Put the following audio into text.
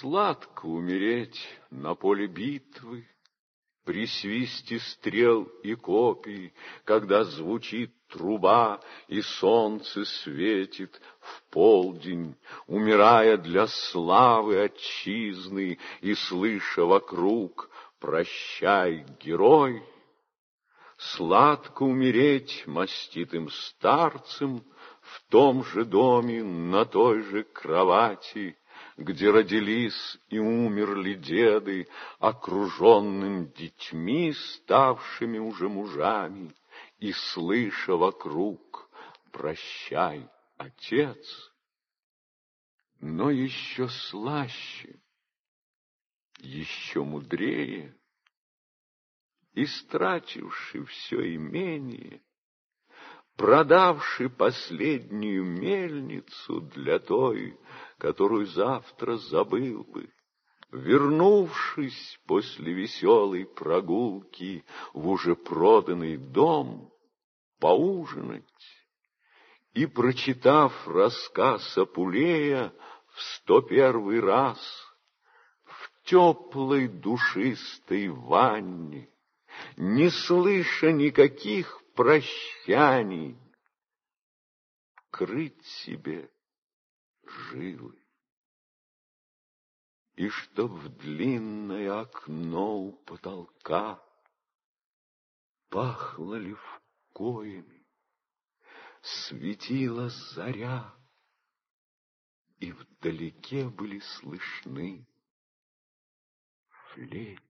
Сладко умереть на поле битвы, При свисте стрел и копий, Когда звучит труба и солнце светит в полдень, Умирая для славы отчизны И слыша вокруг «Прощай, герой!» Сладко умереть маститым старцем В том же доме, на той же кровати, где родились и умерли деды, окруженным детьми, ставшими уже мужами, и слыша вокруг «Прощай, отец!» Но еще слаще, еще мудрее, истративши все имение, продавши последнюю мельницу для той, которую завтра забыл бы, вернувшись после веселой прогулки в уже проданный дом, поужинать и, прочитав рассказ Апулея в сто первый раз, в теплой душистой ванне, не слыша никаких прощаний, крыть себе жилы. И чтоб в длинное окно у потолка Пахло левкоями, светила заря, И вдалеке были слышны флейты.